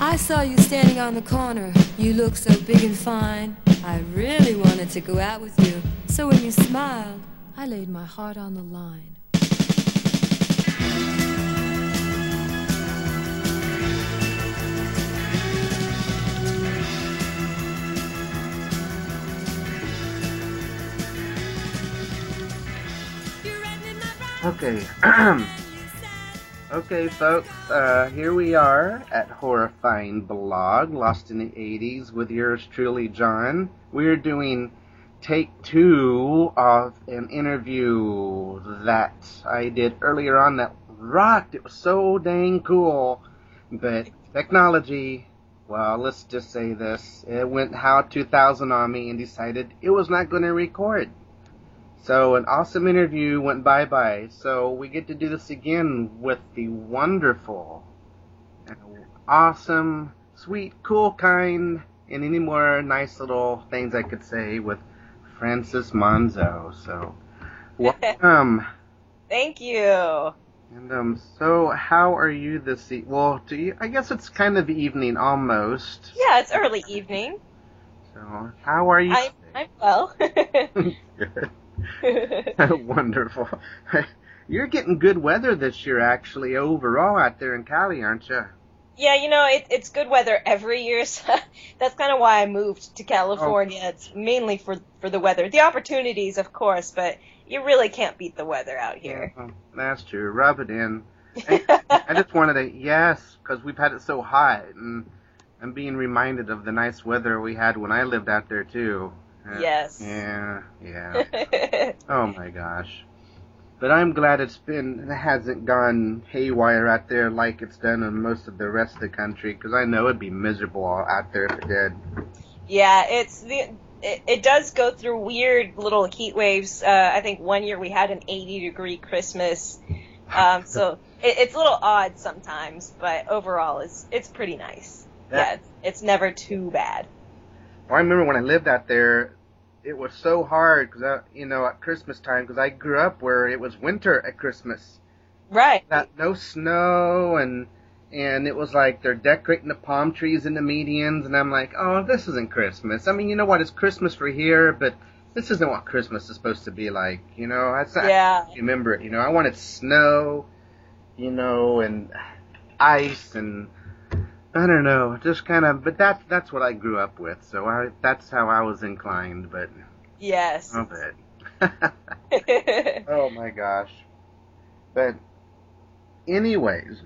I saw you standing on the corner. You look so big and fine. I really wanted to go out with you. So when you smiled, I laid my heart on the line. Okay. okay, folks. Uh, here we are at Horrifying Blog, Lost in the 80s, with yours truly, John. We're doing take two of an interview that I did earlier on that rocked. It was so dang cool. But technology, well, let's just say this. It went how 2000 on me and decided it was not going to record. So an awesome interview went bye bye. So we get to do this again with the wonderful and awesome, sweet, cool kind, and any more nice little things I could say with Frances Manzo. So welcome. Thank you. And um, so how are you this e- well? Do you? I guess it's kind of evening almost. Yeah, it's early evening. So how are you? I'm, I'm well. Good. Wonderful. You're getting good weather this year, actually, overall out there in Cali, aren't you? yeah, you know, it, it's good weather every year, so that's kind of why I moved to California. Oh. It's mainly for for the weather, the opportunities, of course, but you really can't beat the weather out here. Yeah, that's true. Rub it in. I, I just wanted to, yes, because we've had it so hot, and I'm being reminded of the nice weather we had when I lived out there too. Yes. Yeah, yeah. Oh my gosh. But I'm glad it's been, it hasn't gone haywire out there like it's done in most of the rest of the country, because I know it'd be miserable out there if it did. Yeah, it's the it, it does go through weird little heat waves. Uh, I think one year we had an 80 degree Christmas, um, so it, it's a little odd sometimes, but overall it's it's pretty nice. Yeah, it's, it's never too bad. Well, I remember when I lived out there, it was so hard, because, I, you know, at Christmas time, because I grew up where it was winter at Christmas. Right. Not, no snow, and and it was like they're decorating the palm trees in the medians, and I'm like, oh, this isn't Christmas. I mean, you know what? It's Christmas for here, but this isn't what Christmas is supposed to be like. You know, that's not Yeah. I remember it. You know, I wanted snow, you know, and ice, and I don't know, just kind of. But that's that's what I grew up with, so I that's how I was inclined. But Yes. a bit. oh my gosh. But, anyways,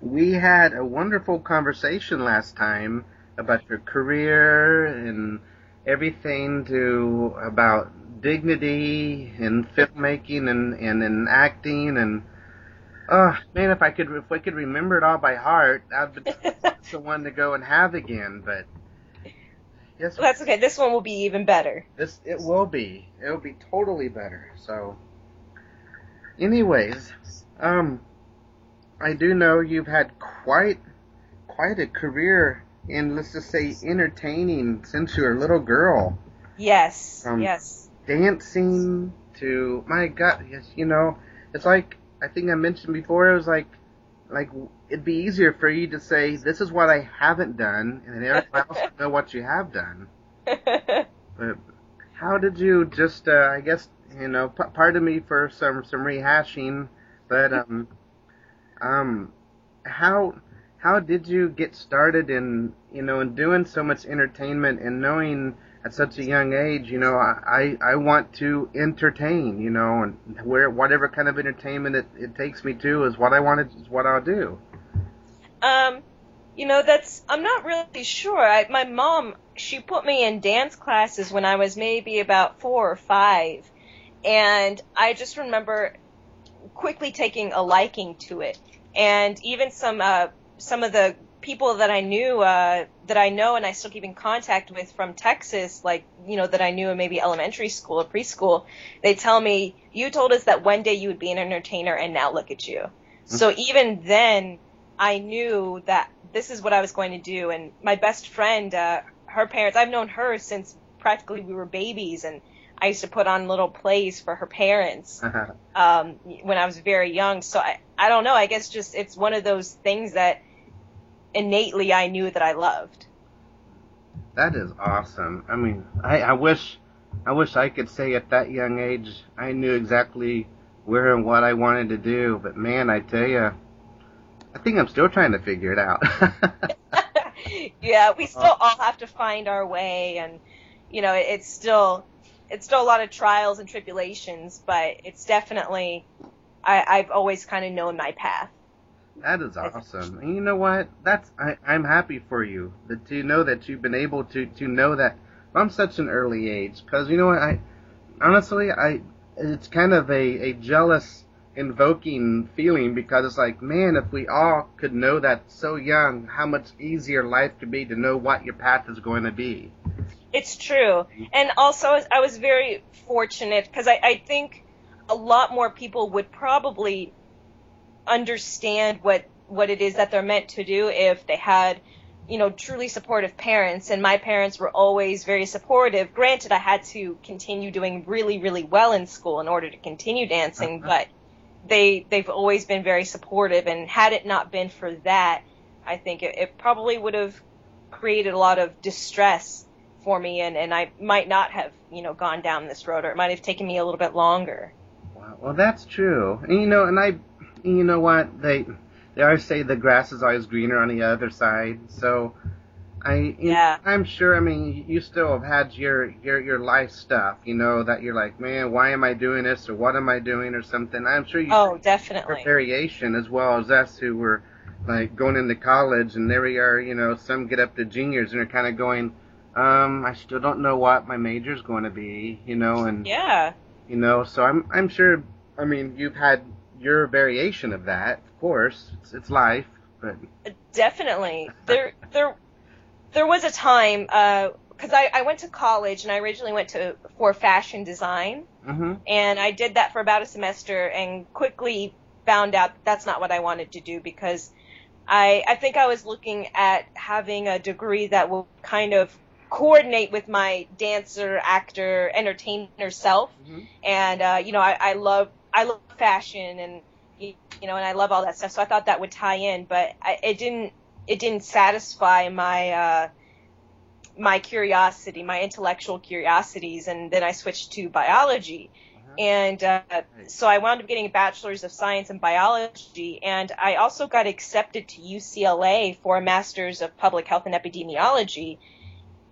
we had a wonderful conversation last time about your career and everything to about dignity in filmmaking and, and in acting and oh man if I could if I could remember it all by heart I'd be the one to go and have again but yes Well, that's okay. This one will be even better. this it will be. It will be totally better. So, anyways, um, I do know you've had quite quite a career in let's just say entertaining since you were a little girl, Yes. Um, yes. dancing to my God, yes, you know, it's like I think I mentioned before. It was like like it'd be easier for you to say this is what I haven't done, and then everyone else would know what you have done. But how did you just? Uh, I guess you know. P- pardon me for some some rehashing, but um, um, how how did you get started in you know in doing so much entertainment and knowing at such a young age, you know, I I, want to entertain, you know, and where whatever kind of entertainment it, it takes me to is what I want to is what I'll do. Um, you know, that's I'm not really sure. I, my mom, she put me in dance classes when I was maybe about four or five, and I just remember quickly taking a liking to it. And even some uh, some of the people that I knew uh, that I know and I still keep in contact with from Texas, like you know that I knew in maybe elementary school or preschool, they tell me you told us that one day you would be an entertainer, and now look at you. So even then, I knew that this is what I was going to do. And my best friend, uh, her parents, I've known her since practically we were babies, and I used to put on little plays for her parents um, when I was very young. So I, I don't know. I guess just it's one of those things that innately I knew that I loved. That is awesome. I mean, I, I wish, I wish I could say at that young age I knew exactly where and what I wanted to do. But man, I tell you, I think I'm still trying to figure it out. yeah, we still all have to find our way, and you know, it, it's still, it's still a lot of trials and tribulations, but it's definitely, I, I've always kind of known my path. That is awesome. And you know what? That's I, I'm happy for you that to know that you've been able to to know that from such an early age. Because you know what? I honestly I it's kind of a a jealous invoking feeling because it's like man if we all could know that so young how much easier life could be to know what your path is going to be it's true and also i was very fortunate because I, I think a lot more people would probably understand what what it is that they're meant to do if they had you know truly supportive parents. And my parents were always very supportive. Granted i had to continue doing really really well in school in order to continue dancing uh-huh. but they they've always been very supportive. And had it not been for that i think it, it probably would have created a lot of distress for me. And and i might not have you know gone down this road or it might have taken me a little bit longer. Wow. well that's true. And you know and i you know what they they always say the grass is always greener on the other side. So I yeah I'm sure. I mean, you still have had your your your life stuff. You know that you're like, man, why am I doing this or what am I doing or something. I'm sure you. Oh, definitely. Variation as well as us who were like going into college and there we are. You know, some get up to juniors and are kind of going. Um, I still don't know what my major's going to be, you know, and yeah, you know, so I'm I'm sure. I mean, you've had your variation of that, of course. It's, it's life, but definitely there there there was a time because uh, I, I went to college and I originally went to for fashion design, mm-hmm. and I did that for about a semester and quickly found out that's not what I wanted to do because I I think I was looking at having a degree that will kind of coordinate with my dancer, actor, entertainer self, mm-hmm. and uh, you know I, I love I love fashion and you know, and I love all that stuff. So I thought that would tie in, but I, it didn't. It didn't satisfy my uh, my curiosity, my intellectual curiosities, and then I switched to biology. Uh-huh. And uh, so I wound up getting a bachelor's of science in biology, and I also got accepted to UCLA for a master's of public health and epidemiology.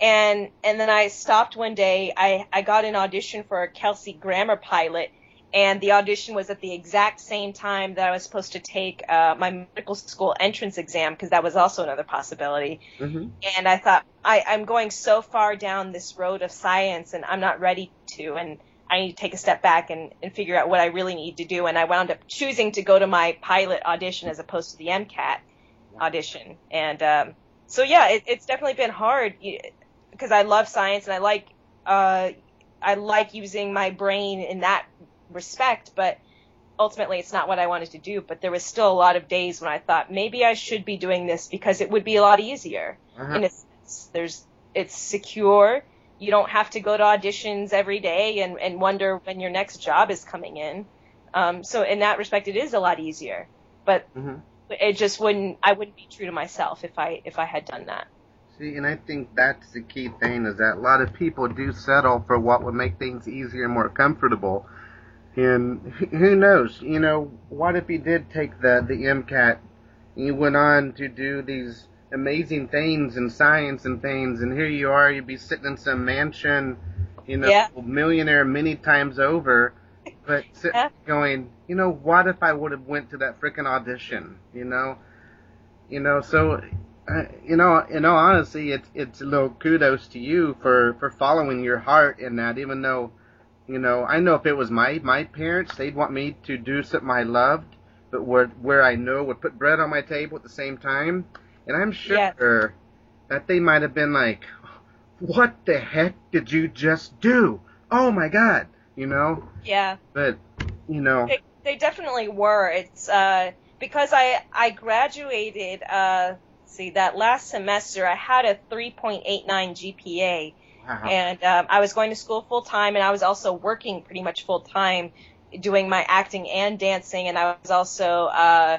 And and then I stopped one day. I I got an audition for a Kelsey Grammer pilot, and the audition was at the exact same time that I was supposed to take uh, my medical school entrance exam because that was also another possibility. Mm-hmm. And I thought I, I'm going so far down this road of science, and I'm not ready to, and I need to take a step back and, and figure out what I really need to do. And I wound up choosing to go to my pilot audition as opposed to the MCAT audition. And um, so yeah, it, it's definitely been hard because I love science and I like uh, I like using my brain in that respect, but ultimately it's not what I wanted to do. But there was still a lot of days when I thought maybe I should be doing this because it would be a lot easier. Uh-huh. In a sense, there's it's secure. You don't have to go to auditions every day and, and wonder when your next job is coming in. Um, so in that respect, it is a lot easier. But mm-hmm. it just wouldn't. I wouldn't be true to myself if I if I had done that. See, and I think that's the key thing is that a lot of people do settle for what would make things easier and more comfortable and who knows? You know, what if he did take the the MCAT and you went on to do these amazing things in science and things, and here you are, you'd be sitting in some mansion, you know, yeah. millionaire many times over, but sitting yeah. going, you know, what if I would have went to that freaking audition? You know, you know, so. Uh, you know, in all honesty, it's it's a little kudos to you for for following your heart in that, even though you know, I know if it was my my parents, they'd want me to do something I loved, but where where I know would put bread on my table at the same time. And I'm sure yes. that they might have been like, "What the heck did you just do? Oh my god!" You know. Yeah. But you know. They, they definitely were. It's uh because I I graduated uh see that last semester I had a 3.89 GPA Wow. And um, I was going to school full time, and I was also working pretty much full time, doing my acting and dancing, and I was also uh,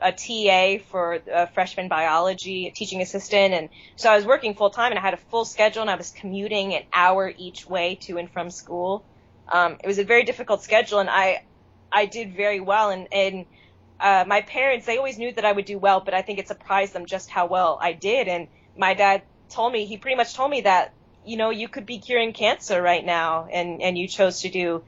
a TA for a freshman biology, teaching assistant, and so I was working full time and I had a full schedule and I was commuting an hour each way to and from school. Um, it was a very difficult schedule and I I did very well and and uh, my parents they always knew that I would do well, but I think it surprised them just how well I did. And my dad told me he pretty much told me that you know you could be curing cancer right now and and you chose to do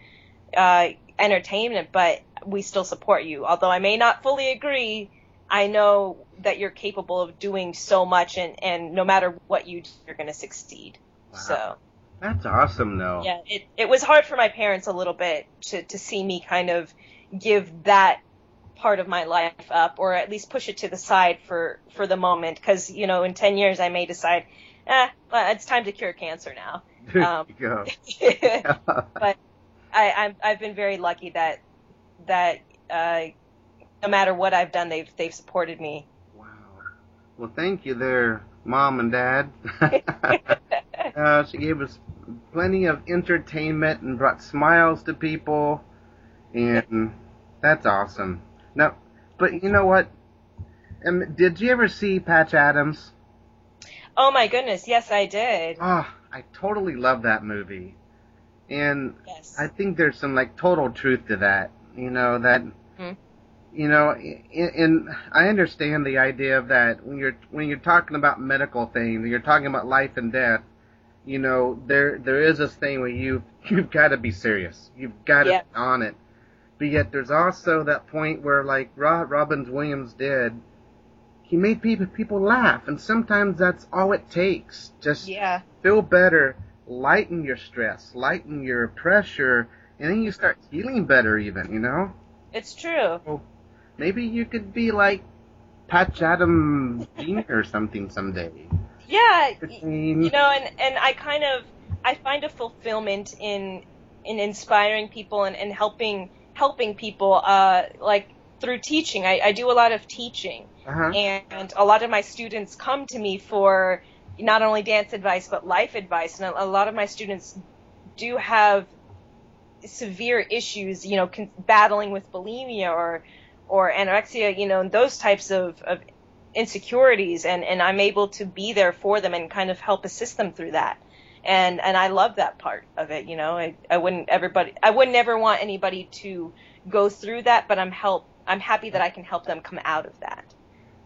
uh, entertainment, but we still support you. Although I may not fully agree, I know that you're capable of doing so much, and and no matter what you do, you're going to succeed. Wow. So That's awesome, though. yeah, it it was hard for my parents a little bit to to see me kind of give that part of my life up, or at least push it to the side for for the moment, because you know in ten years I may decide, eh, well, it's time to cure cancer now. There Um, you go. but I, I've I've been very lucky that that uh, no matter what I've done, they've they've supported me. wow. Well, thank you there, Mom and Dad. uh, she gave us plenty of entertainment and brought smiles to people, and that's awesome. Now, but you know what? Um, did you ever see Patch Adams? Oh my goodness, yes, I did. Oh, I totally love that movie. And Yes. I think there's some like total truth to that. You know that. Hmm. You know, and, I understand the idea of that when you're when you're talking about medical things, you're talking about life and death. You know, there there is this thing where you you've got to be serious. You've got to be on it. But yet there's also that point where like Ro- Robbins Williams did. He made people people laugh, and sometimes that's all it takes. Just yeah. feel better, lighten your stress, lighten your pressure, and then you start feeling better even, you know? It's true. Maybe you could be like Patch Adam Jr. or something someday. Yeah, you know, and and I kind of I find a fulfillment in in inspiring people and, and helping helping people uh like through teaching. I, I do a lot of teaching. Uh-huh. and a lot of my students come to me for not only dance advice but life advice. And a, lot of my students do have severe issues you know con- battling with bulimia or or anorexia you know and those types of, of insecurities. And and I'm able to be there for them and kind of help assist them through that. And and I love that part of it you know. I, I wouldn't everybody I would never want anybody to go through that but I'm help I'm happy that I can help them come out of that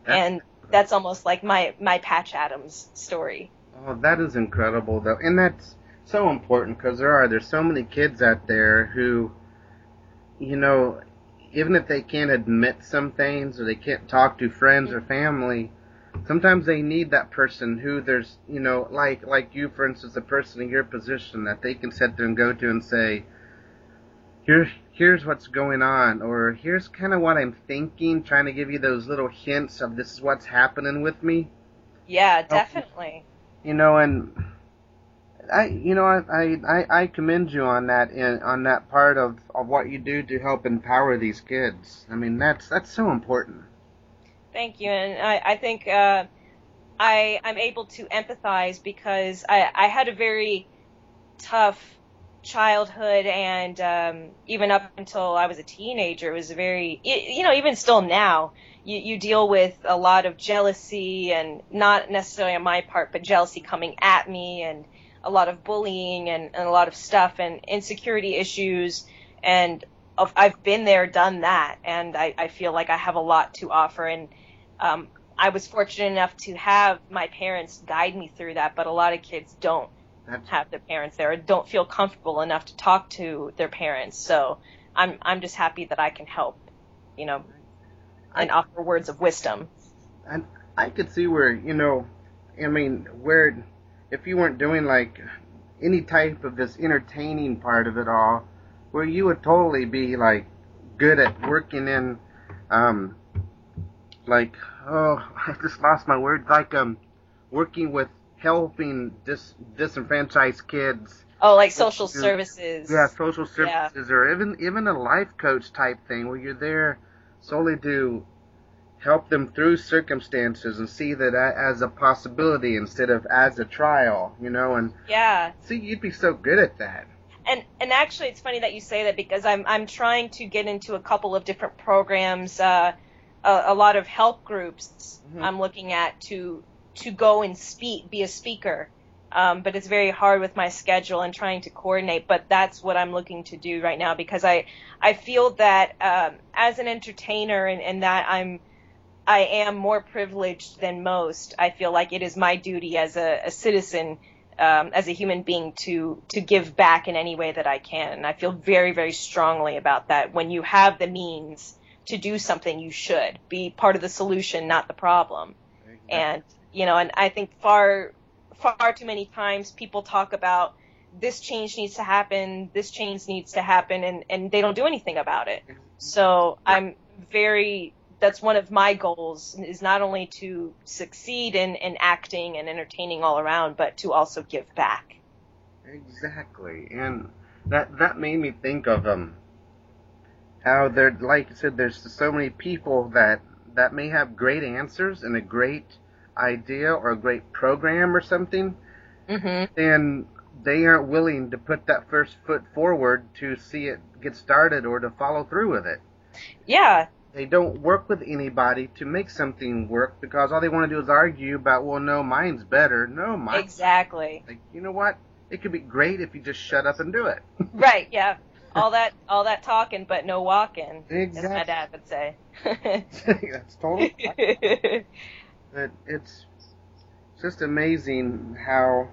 and that's almost like my my Patch Adams story. Oh, that is incredible, though, and that's so important because there are there's so many kids out there who, you know, even if they can't admit some things or they can't talk to friends or family, sometimes they need that person who there's you know like like you for instance, a person in your position that they can sit there and go to and say, here here's what's going on or here's kind of what I'm thinking, trying to give you those little hints of this is what's happening with me Yeah, definitely. you know, and I, you know, I, I, I commend you on that, in, on that part of, of what you do to help empower these kids. I mean, that's that's so important. Thank you, and I I think uh, I I'm able to empathize because I I had a very tough childhood and um, even up until I was a teenager it was very you know even still now you you deal with a lot of jealousy and not necessarily on my part but jealousy coming at me and a lot of bullying and, and a lot of stuff and insecurity issues. And I've been there done that and I, I feel like I have a lot to offer. And um, I was fortunate enough to have my parents guide me through that but a lot of kids don't That's have their parents there or don't feel comfortable enough to talk to their parents. So I'm I'm just happy that I can help, you know, and offer words of wisdom. and I could see where you know, I mean, where if you weren't doing like any type of this entertaining part of it all, where you would totally be like good at working in, um, like oh, I just lost my word, like um, working with helping dis disenfranchised kids. Oh, like social Yeah. services. Yeah, social Yeah. services, or even even a life coach type thing, where you're there solely to help them through circumstances and see that as a possibility instead of as a trial, you know. And Yeah. see, you'd be so good at that. And and actually, it's funny that you say that because I'm I'm trying to get into a couple of different programs. Uh, a, a lot of help groups Mhm. I'm looking at to to go and speak, be a speaker. Um, but it's very hard with my schedule and trying to coordinate. But that's what I'm looking to do right now because I I feel that um, as an entertainer and, and that I'm I am more privileged than most. I feel like it is my duty as a, a citizen, um, as a human being, to to give back in any way that I can. And I feel very very strongly about that. When you have the means to do something, you should be part of the solution, not the problem and you know and i think far far too many times people talk about this change needs to happen this change needs to happen and and they don't do anything about it. So i'm very that's one of my goals is not only to succeed in, in acting and entertaining all around but to also give back. Exactly, and that that made me think of um how there, like you said, there's so many people that that may have great answers and a great idea or a great program or something, mm-hmm. and they aren't willing to put that first foot forward to see it get started or to follow through with it. yeah They don't work with anybody to make something work because all they want to do is argue about, well, no, mine's better. No, mine's exactly like, you know what? It could be great if you just shut up and do it. right yeah all that all that talking but no walking as my dad would say That's totally. But it's just amazing how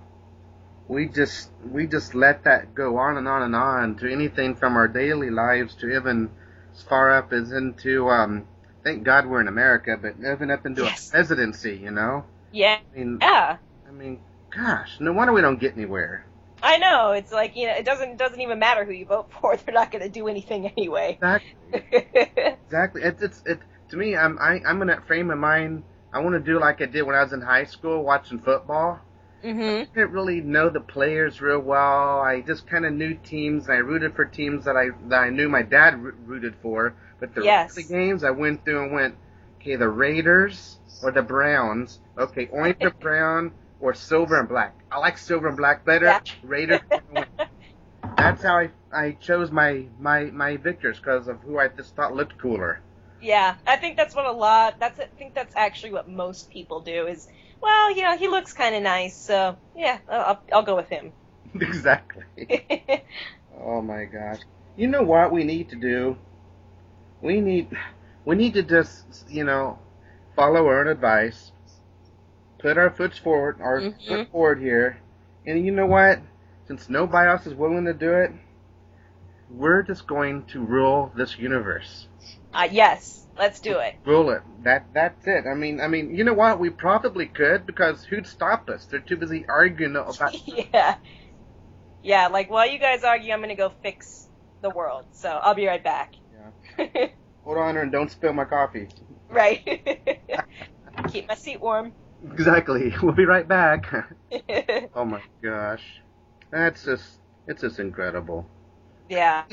we just we just let that go on and on and on to anything from our daily lives to even as far up as into um. Thank God we're in America, but even up into Yes. a presidency, you know. yeah I mean, yeah I mean, gosh, no wonder we don't get anywhere. I know. It's like you know, it doesn't doesn't even matter who you vote for. They're not going to do anything anyway. Exactly. Exactly. It's it's it to me. I'm I, I'm in that frame of mind. I want to do like I did when I was in high school watching football. mhm. I didn't really know the players real well. I just kind of knew teams. And I rooted for teams that I that I knew my dad rooted for. But the Yes. rest of the games, I went through and went, okay, the Raiders or the Browns. Okay, orange or brown or silver and black. I like silver and black better. Yeah. Raiders. That's how I I chose my my my victors because of who I just thought looked cooler. Yeah, I think that's what a lot. That's I think that's actually what most people do. Is well, you know, he looks kind of nice, so yeah, I'll, I'll go with him. exactly. Oh my gosh. You know what we need to do? We need we need to just you know follow our own advice, put our foot forward, our Mhm. foot forward here, and you know what? Since nobody else is willing to do it, we're just going to rule this universe. Uh, yes, let's do it. Rule it. That that's it. I mean, I mean, you know what? We probably could because who'd stop us? They're too busy arguing about. yeah, yeah. Like while you guys argue, I'm gonna go fix the world. So I'll be right back. Yeah. Hold on, and don't spill my coffee. right. Keep my seat warm. Exactly. We'll be right back. oh my gosh. That's just, it's just incredible. yeah.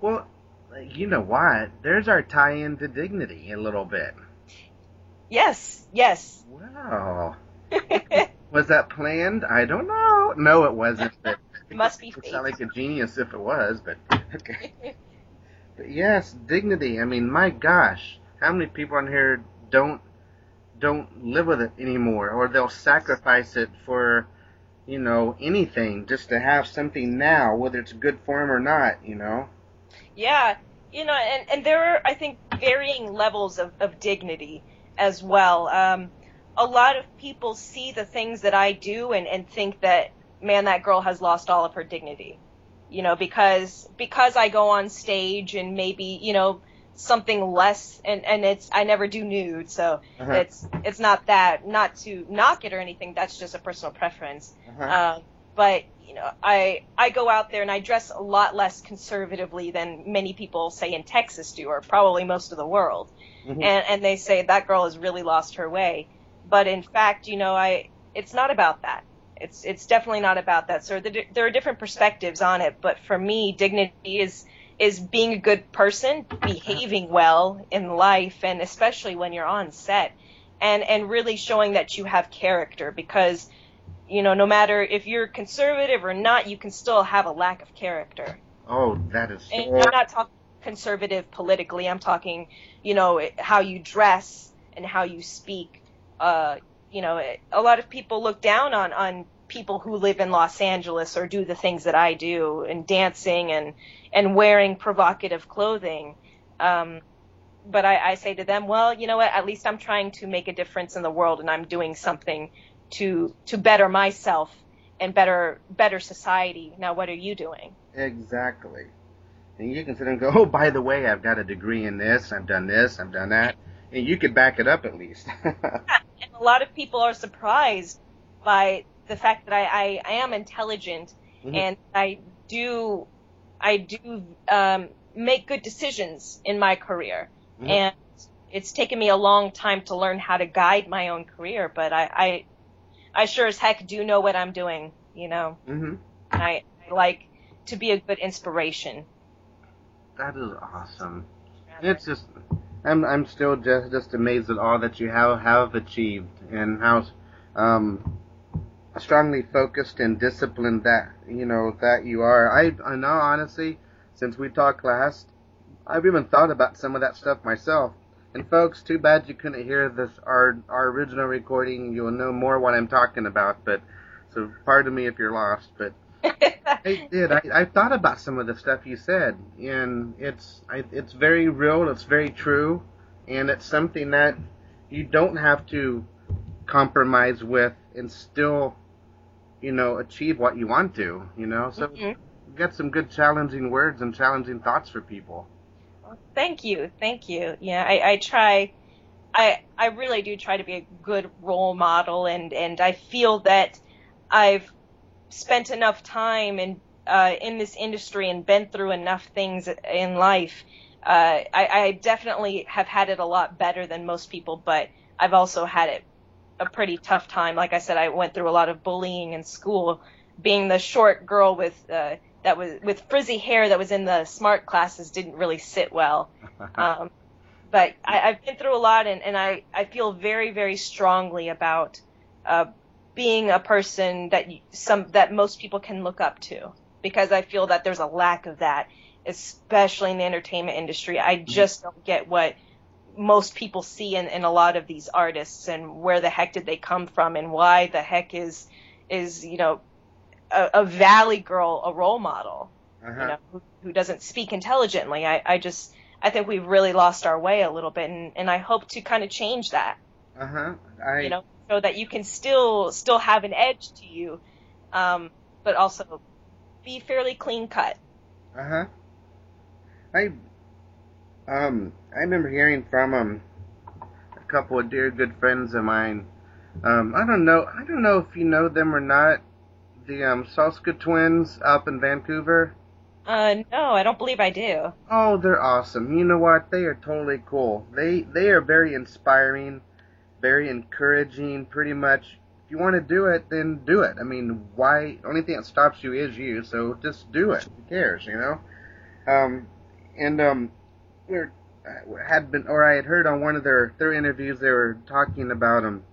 Well, you know what? There's our tie in to dignity a little bit. Yes. Yes. Wow. Was that planned? I don't know. No, it wasn't. But Must be it fate. sound like a genius if it was, but okay. But yes, dignity. I mean, my gosh, how many people on here don't don't live with it anymore, or they'll sacrifice it for, you know, anything just to have something now, whether it's good for them or not. You know. Yeah, you know, and, and there are, I think, varying levels of, of dignity as well. Um, a lot of people see the things that I do and, and think that, man, that girl has lost all of her dignity. You know, because because I go on stage and maybe, you know, something less and, and it's I never do nude, so Uh-huh. it's it's not that not to knock it or anything, that's just a personal preference. Uh-huh. Um, but you know, I I go out there and I dress a lot less conservatively than many people say in Texas do, or probably most of the world. Mhm. And and they say that girl has really lost her way. But in fact, you know, I it's not about that. It's it's definitely not about that. So there, there are different perspectives on it. But for me, dignity is is being a good person, behaving well in life, and especially when you're on set, and and really showing that you have character because you know, no matter if you're conservative or not, you can still have a lack of character. oh, that is And so. I'm not talking conservative politically. I'm talking, you know, how you dress and how you speak. Uh, you know, a lot of people look down on on people who live in Los Angeles or do the things that I do and dancing and and wearing provocative clothing. Um, but I, I say to them, well, you know what? At least I'm trying to make a difference in the world, and I'm doing something to to better myself and better better society. Now, what are you doing? Exactly. And you can sit and go, oh, by the way, I've got a degree in this, I've done this, I've done that, and you could back it up at least. yeah, and a lot of people are surprised by the fact that I, I, I am intelligent mm-hmm. and I do I do um, make good decisions in my career, mm-hmm. and it's taken me a long time to learn how to guide my own career. But I I, I sure as heck do know what I'm doing, you know. Mm-hmm. I, I like to be a good inspiration. That is awesome. It's just I'm I'm still just just amazed at all that you have have achieved and how um strongly focused and disciplined that you know that you are. I I know honestly, since we talked last, I've even thought about some of that stuff myself. And folks, too bad you couldn't hear this our our original recording. You'll know more what I'm talking about, but so pardon me if you're lost, but I did. I, I thought about some of the stuff you said, and it's I, it's very real. It's very true, and it's something that you don't have to compromise with and still, you know, achieve what you want to. You know, so mm-hmm. get some good challenging words and challenging thoughts for people. Thank you, thank you. Yeah, I, I try. I I really do try to be a good role model, and and I feel that I've spent enough time in uh, in this industry and been through enough things in life. Uh, I, I definitely have had it a lot better than most people, but I've also had it a pretty tough time. Like I said, I went through a lot of bullying in school. Being the short girl with uh, that was with frizzy hair that was in the smart classes didn't really sit well. Um, but I, I've been through a lot, and, and I, I feel very very strongly about uh, being a person that some that most people can look up to because I feel that there's a lack of that, especially in the entertainment industry. I mm-hmm. just don't get what most people see in, in a lot of these artists and where the heck did they come from and why the heck is is you know a, a valley girl a role model uh-huh. you know who, who doesn't speak intelligently I, I just I think we've really lost our way a little bit and, and I hope to kind of change that uh-huh I... you know so that you can still still have an edge to you, um, but also be fairly clean cut. Uh huh. I um I remember hearing from um a couple of dear good friends of mine. Um, I don't know I don't know if you know them or not. The um Soska twins up in Vancouver. Uh, no, I don't believe I do. Oh, they're awesome. You know what? They are totally cool. They they are very inspiring very encouraging. Pretty much, if you want to do it, then do it. I mean, why? Only thing that stops you is you. So just do it. Who cares? You know. Um, and um, we had been, or I had heard on one of their their interviews, they were talking about them.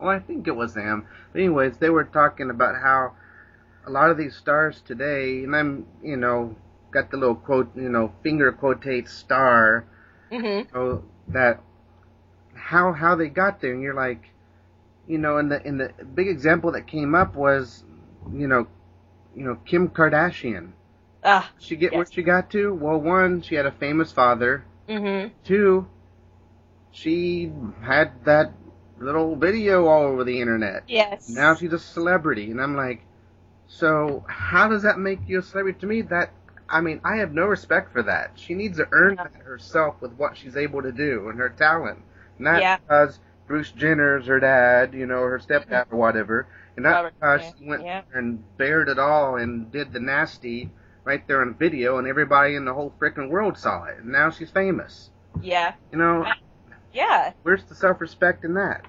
Well, I think it was them. But anyways, they were talking about how a lot of these stars today, and I'm, you know, got the little quote, you know, finger quotate star, mm-hmm. so that how how they got there, and you're like, you know, and the and the big example that came up was, you know, you know Kim Kardashian. Ah, she get yes. where she got to? Well, one, she had a famous father. Mm-hmm. Two, she had that little video all over the internet. Yes. Now she's a celebrity, and I'm like, so how does that make you a celebrity? To me, that I mean, I have no respect for that. She needs to earn that herself with what she's able to do and her talent. Not yeah. because Bruce Jenner's her dad, you know, her stepdad or whatever. And not Robert, because yeah. she went yeah. and bared it all and did the nasty right there on video and everybody in the whole freaking world saw it. And now she's famous. Yeah. You know? Yeah. Where's the self respect in that?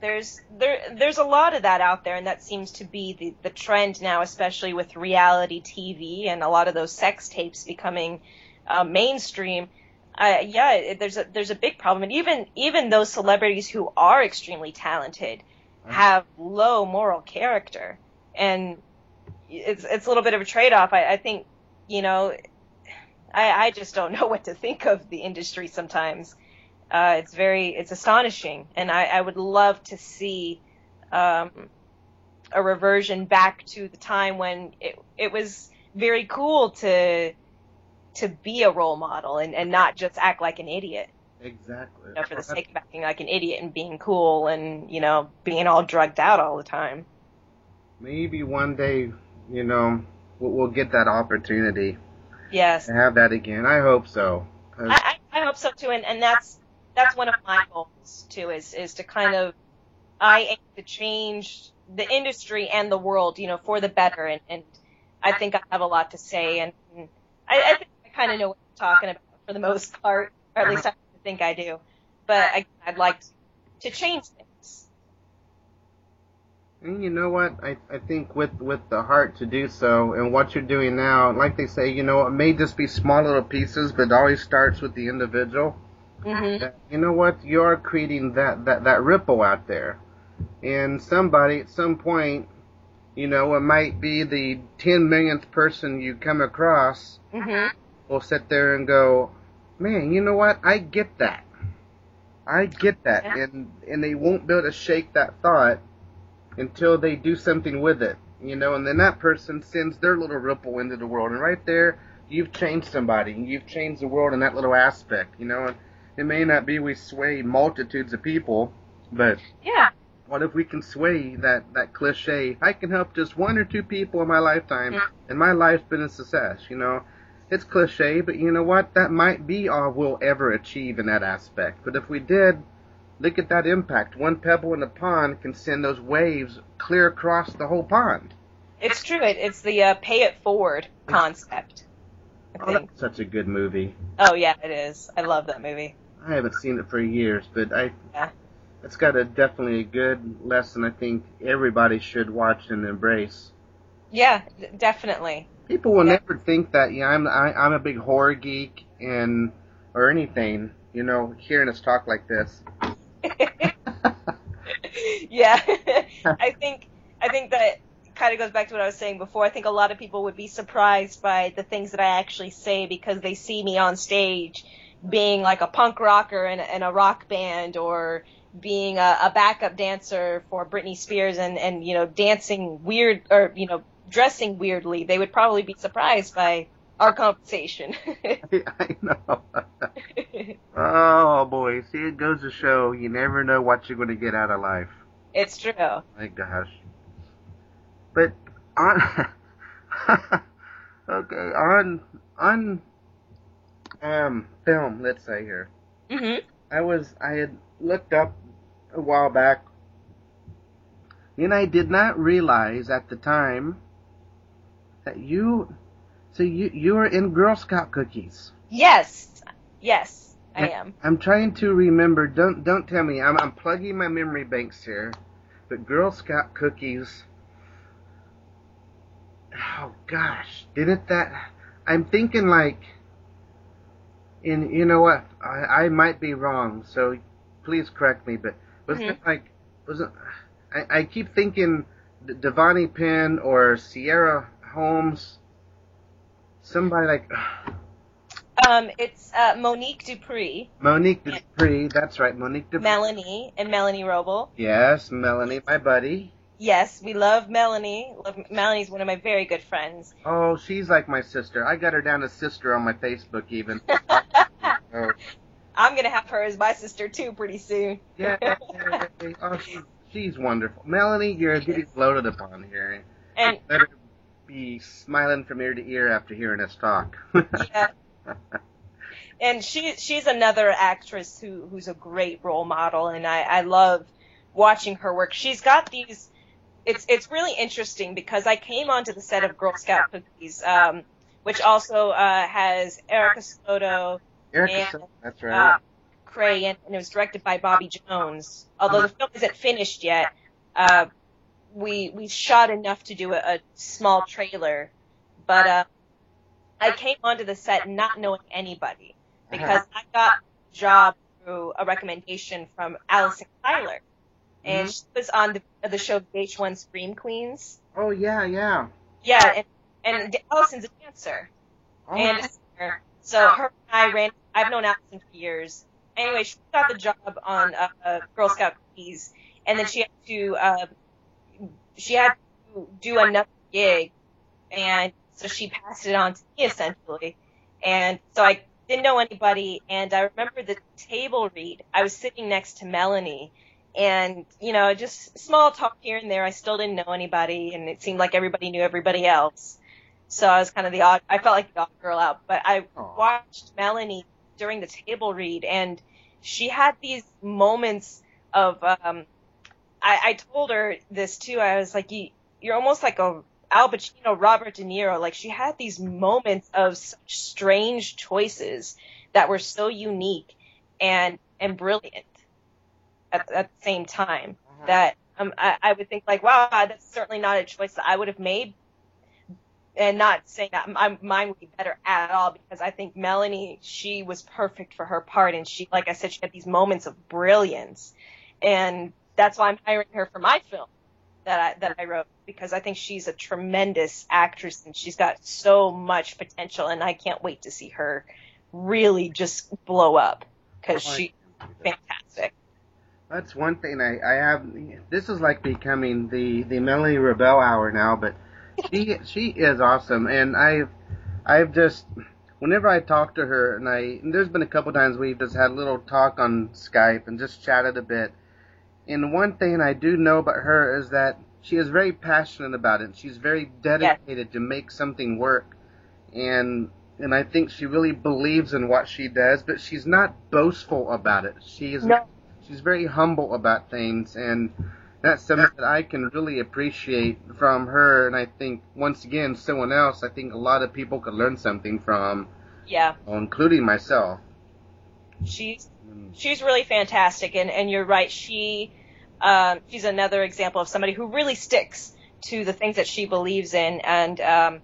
There's there there's a lot of that out there and that seems to be the, the trend now, especially with reality TV and a lot of those sex tapes becoming uh, mainstream uh, yeah, there's a there's a big problem, and even even those celebrities who are extremely talented have low moral character, and it's it's a little bit of a trade off. I, I think you know, I, I just don't know what to think of the industry sometimes. Uh, it's very, it's astonishing, and I, I would love to see um, a reversion back to the time when it it was very cool to to be a role model and, and not just act like an idiot. Exactly. You know, for the sake of acting like an idiot and being cool and, you know, being all drugged out all the time. Maybe one day, you know, we'll, we'll get that opportunity Yes. to have that again. I hope so. I, I, I hope so too, and, and that's that's one of my goals too, is is to kind of I aim to change the industry and the world, you know, for the better, and, and I think I have a lot to say, and, and I, I think I kind of know what I'm talking about for the most part, or at least I think I do, but I, I'd like to change things. And you know what? I, I think with, with the heart to do so and what you're doing now, like they say, you know, it may just be small little pieces, but it always starts with the individual. Hmm you know what? You're creating that, that, that ripple out there. And somebody at some point, you know, it might be the 10 millionth person you come across hmm will sit there and go, man, you know what? I get that. I get that. Yeah. And, and they won't be able to shake that thought until they do something with it, you know, and then that person sends their little ripple into the world. And right there, you've changed somebody. and You've changed the world in that little aspect, you know, and it may not be we sway multitudes of people, but Yeah. what if we can sway that, that cliche? I can help just one or two people in my lifetime, Yeah. and my life's been a success, you know. It's cliche, but you know what? That might be all we'll ever achieve in that aspect. But if we did, look at that impact. One pebble in the pond can send those waves clear across the whole pond. It's true. It, it's the uh, pay it forward concept. Oh, that's such a good movie. Oh yeah, it is. I love that movie. I haven't seen it for years, but I. Yeah. It's got a definitely a good lesson. I think everybody should watch and embrace. Yeah, d- definitely. People will Yeah. never think that. Yeah, I'm I, I'm a big horror geek and or anything. You know, hearing us talk like this. yeah, I think I think that kind of goes back to what I was saying before. I think a lot of people would be surprised by the things that I actually say because they see me on stage being like a punk rocker in, in a rock band or being a, a backup dancer for Britney Spears and and you know dancing weird or you know dressing weirdly. They would probably be surprised by our conversation. I know. oh boy, see, it goes to show you never know what you're going to get out of life. it's true. My gosh. But on okay on on um film, let's say here. hmm I was I had looked up a while back, and I did not realize at the time that you so you you were in Girl Scout cookies. Yes, yes, I am. I'm trying to remember. Don't don't tell me. I'm I'm plugging my memory banks here. But Girl Scout cookies. Oh gosh, didn't that? I'm thinking like. In you know what? I I might be wrong. So please correct me. But was it like was it? I I keep thinking Devani Penn or Sierra Holmes. Somebody like. Um, it's uh, Monique Dupree, Monique Dupree, that's right, Monique Dupree. Melanie, and Melanie Robel. yes, Melanie, my buddy. Yes, we love Melanie. Love, Melanie's one of my very good friends. Oh, she's like my sister. I got her down as sister on my Facebook even. oh, I'm gonna have her as my sister too pretty soon. yeah. oh, she's, she's wonderful. Melanie, you're getting loaded upon here. And Better be smiling from ear to ear after hearing us talk. yeah, and she she's another actress who who's a great role model, and I I love watching her work. She's got these. It's it's really interesting because I came onto the set of Girl Scout Cookies, um, which also uh, has Erica Soto, Erica, And, Sa- that's uh. Cray, and, and it was directed by Bobby Jones. Although the film isn't finished yet, uh, we we shot enough to do a, a small trailer, but uh, I came onto the set not knowing anybody because I got the job through a recommendation from Allison Tyler, and she was on the the show VH1 Scream Queens. Oh yeah, yeah. Yeah, and and Allison's a dancer Oh, and a singer. So her and I ran. I've known Allison for years. Anyway, she got the job on uh, Girl Scout cookies, and then she had to uh, she had to do another gig, and so she passed it on to me essentially. And so I didn't know anybody, and I remember the table read. I was sitting next to Melanie, and you know, just small talk here and there. I still didn't know anybody, and it seemed like everybody knew everybody else. So I was kind of the odd. I felt like the odd girl out, but I Aw. watched Melanie during the table read, and she had these moments of. Um, I, I told her this too. I was like, you, you're almost like a Al Pacino, Robert De Niro. Like she had these moments of such strange choices that were so unique and and brilliant at, at the same time. That um, I, I would think like, wow, that's certainly not a choice that I would have made. And not saying that my, mine would be better at all because I think Melanie, she was perfect for her part. And she, like I said, she had these moments of brilliance. And that's why I'm hiring her for my film that I, that I wrote because I think she's a tremendous actress and she's got so much potential and I can't wait to see her really just blow up because Oh, she's can see that. fantastic. That's one thing I, I have. This is like becoming the the Melanie Robel hour now, but she she is awesome, and I've I've just whenever I talk to her, and I and there's been a couple times we've just had a little talk on Skype and just chatted a bit. And one thing I do know about her is that she is very passionate about it. She's very dedicated to make something work, and and I think she really believes in what she does, but she's not boastful about it. She is No. She's very humble about things and that's something that I can really appreciate from her. And I think once again someone else I think a lot of people could learn something from Yeah, including myself. she's she's really fantastic and and you're right she um she's another example of somebody who really sticks to the things that she believes in and um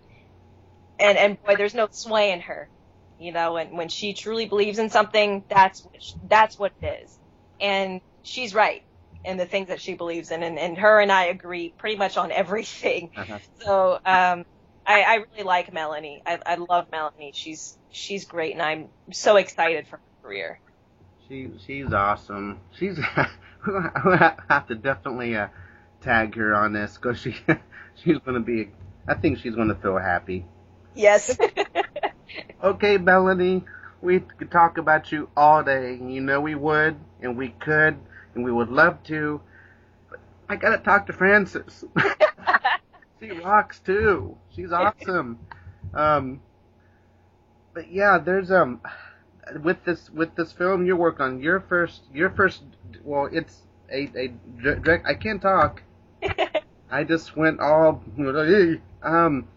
and and boy there's no sway in her you know and when she truly believes in something that's what that's what it is and she's right in the things that she believes in and, and her and I agree pretty much on everything Uh-huh. so um I, I really like Melanie. I, I love Melanie. She's she's great, and I'm so excited for her career. She she's awesome. She's we'll have to definitely uh, tag her on this because she she's gonna be. I think she's gonna feel happy. Yes. Okay, Melanie, we could talk about you all day. You know we would, and we could, and we would love to. But I gotta talk to Frances. she rocks too. She's awesome. Um, but yeah, there's um, with this with this film you work on your first your first well it's a a direct I can't talk. I just went all um,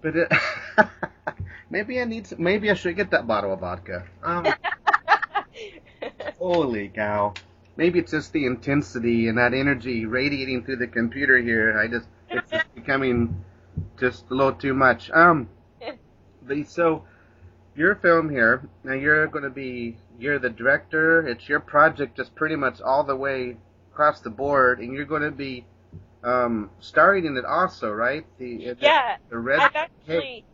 but it, maybe I need some, maybe I should get that bottle of vodka. Um, holy cow! Maybe it's just the intensity and that energy radiating through the computer here. I just it's just becoming just a little too much. Um, but so your film here now you're going to be you're the director. It's your project, just pretty much all the way across the board, and you're going to be um, starring in it also, right? The yeah, the red. I've actually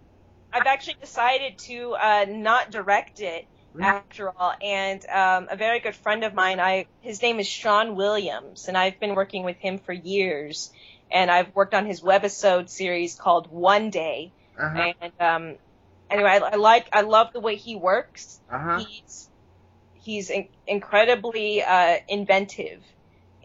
I've actually decided to uh, not direct it after all. And um, a very good friend of mine, I his name is Sean Williams, and I've been working with him for years. And I've worked on his webisode series called One Day. Uh-huh. And um, anyway, I, I like I love the way he works. Uh-huh. He's he's in, incredibly uh, inventive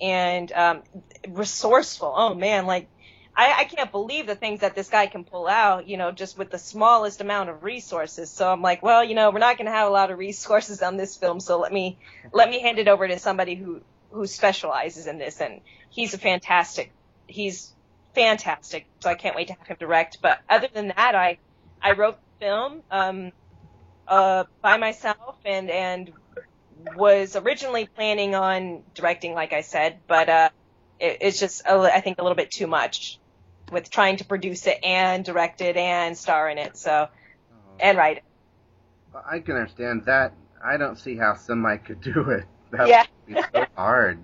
and um, resourceful. Oh man, like I, I can't believe the things that this guy can pull out. You know, just with the smallest amount of resources. So I'm like, well, you know, we're not going to have a lot of resources on this film, so let me let me hand it over to somebody who who specializes in this, and he's a fantastic. He's fantastic. So I can't wait to have him direct. But other than that, I I wrote the film um, uh, by myself and and was originally planning on directing, like I said, but uh, it, it's just a, I think a little bit too much with trying to produce it and direct it and star in it. So and write it. I can understand that. I don't see how somebody could do it. That Yeah. would be so hard.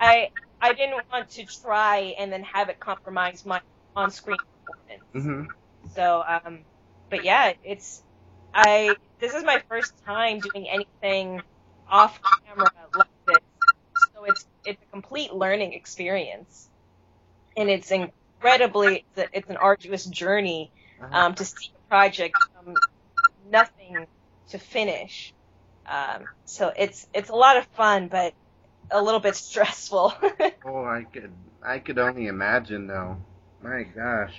I I didn't want to try and then have it compromise my on-screen performance. hmm So, um, but yeah, it's I this is my first time doing anything off camera like this, so it's it's a complete learning experience, and it's incredibly it's, a, it's an arduous journey um, to see a project from nothing to finish. Um, so it's it's a lot of fun, but a little bit stressful. oh, I could I could only imagine though. My gosh,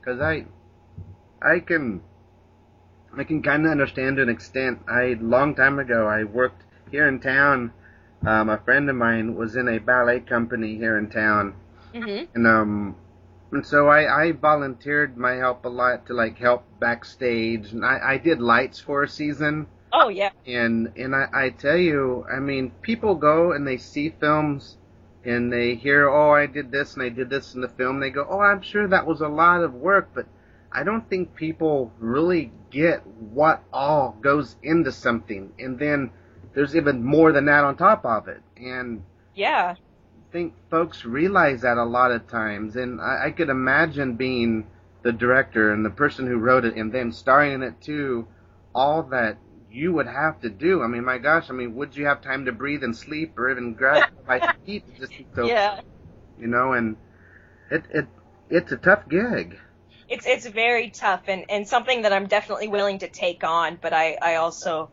because I I can I can kind of understand to an extent. I long time ago I worked here in town. Um, a friend of mine was in a ballet company here in town, hmm and um, and so I I volunteered my help a lot to like help backstage, and I I did lights for a season. Oh yeah, And and I, I tell you, I mean, people go and they see films and they hear, oh, I did this and I did this in the film. They go, oh, I'm sure that was a lot of work, but I don't think people really get what all goes into something. And then there's even more than that on top of it. And yeah. I think folks realize that a lot of times. And I, I could imagine being the director and the person who wrote it and then starring in it too, all that you would have to do. I mean, my gosh, I mean, would you have time to breathe and sleep or even grab by feet just so, Yeah. you know, and it, it, it's a tough gig. It's it's very tough and, and something that I'm definitely willing to take on, but I, I also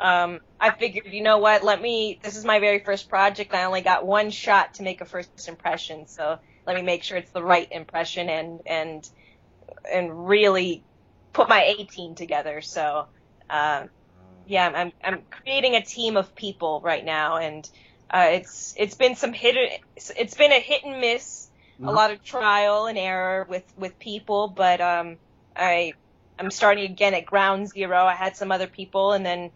um I figured, you know what, let me this is my very first project. I only got one shot to make a first impression, so let me make sure it's the right impression and and and really put my A team together. So um yeah, I'm I'm creating a team of people right now and uh, it's it's been some hit it's, it's been a hit and miss a lot of trial and error with with people, but um, I I'm starting again at ground zero. I had some other people, and then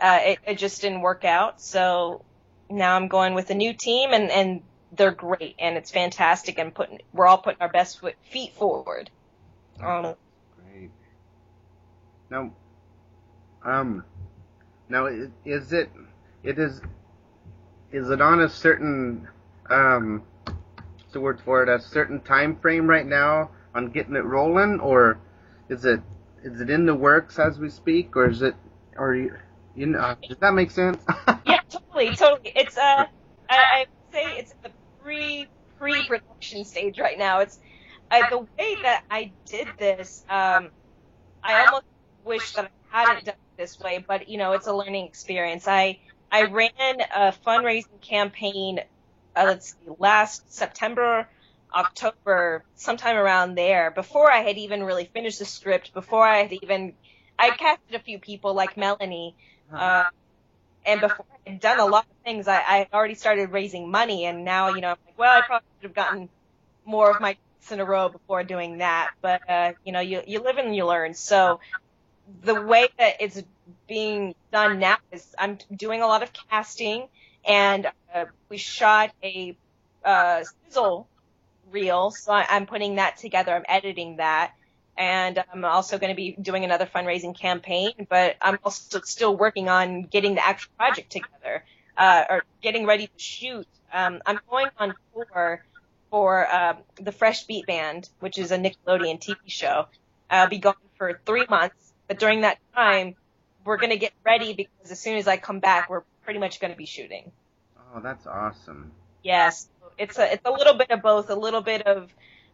uh, it, it just didn't work out. So now I'm going with a new team, and and they're great, and it's fantastic, and putting we're all putting our best foot, feet forward. Um, Great. Now, um, now is it, it is, is it on a certain, um, what's the word for it, a certain time frame right now on getting it rolling, or is it, is it in the works as we speak, or is it, or know, does that make sense? yeah, totally, totally. It's uh, I, I say it's the pre pre production stage right now. It's uh, the way that I did this. Um, I almost wish that I hadn't done it this way, but you know, it's a learning experience. I I ran a fundraising campaign. Uh, let's see, last September. October, sometime around there, before I had even really finished the script, before I had even, I casted a few people like Melanie, uh, and before I had done a lot of things, I, I had already started raising money, and now, you know, I'm like, well, I probably should have gotten more of my ducks in a row before doing that. But, uh, you know, you, you live and you learn. So the way that it's being done now is I'm doing a lot of casting, and uh, we shot a uh, sizzle reel, so I, I'm putting that together. I'm editing that and I'm also going to be doing another fundraising campaign, but I'm also still working on getting the actual project together, uh, or getting ready to shoot. Um, I'm going on tour for uh, the Fresh Beat Band, which is a Nickelodeon TV show. I'll be gone for three months, but during that time, we're going to get ready because as soon as I come back, we're pretty much going to be shooting. oh, that's awesome. Yes, it's a it's a little bit of both, a little bit of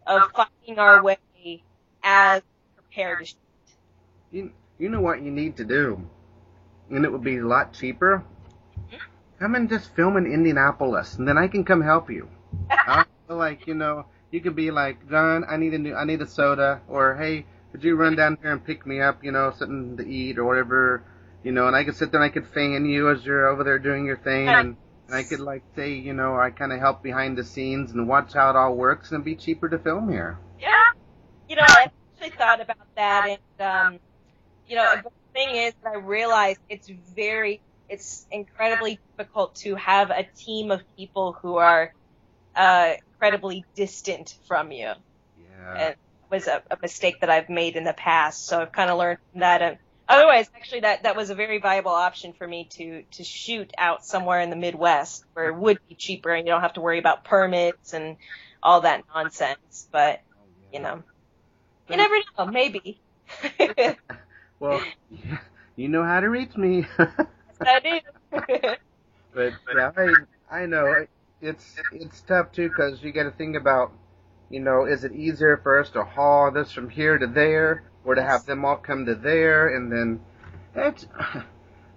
of finding our way as prepared shoot. You, you know what you need to do, and it would be a lot cheaper. Come and just film in Indianapolis, and then I can come help you. I feel like you know you could be like, John, I need a new, I need a soda, or hey, could you run down here and pick me up, you know, something to eat or whatever, you know, and I could sit there and I could fan you as you're over there doing your thing, and, and I could like say, you know, I kind of help behind the scenes and watch how it all works, and it'd be cheaper to film here. Yeah. You know, I actually thought about that, and um, you know, the thing is, I realized it's very, it's incredibly difficult to have a team of people who are uh, incredibly distant from you. Yeah. And it was a, a mistake that I've made in the past, so I've kind of learned from that. And otherwise, actually, that that was a very viable option for me to to shoot out somewhere in the Midwest where it would be cheaper, and you don't have to worry about permits and all that nonsense. But you know, you never know. Maybe. Well, you know how to reach me. I do. but yeah, I I know it's it's tough too because you got to think about, you know, is it easier for us to haul this from here to there, or to have them all come to there, and then it's.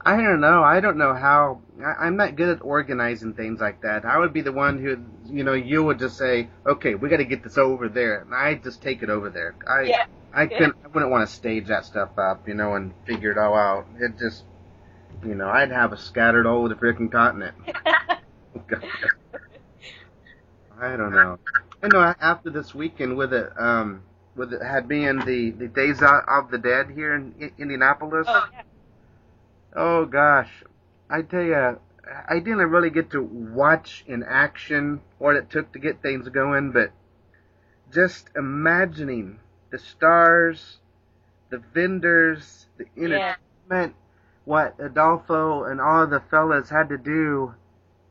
I don't know. I don't know how. I, I'm not good at organizing things like that. I would be the one who, you know, you would just say, "Okay, we got to get this over there," and I just take it over there. I, Yeah. I couldn't. I wouldn't want to stage that stuff up, you know, and figure it all out. It just, you know, I'd have a scattered all over the freaking continent. I don't know. I know after this weekend with it, um, with it had been the the Days of of the Dead here in I- Indianapolis. oh, yeah. Oh gosh, I tell you, I didn't really get to watch in action what it took to get things going, but just imagining the stars, the vendors, the Yeah. entertainment, what Adolfo and all the fellas had to do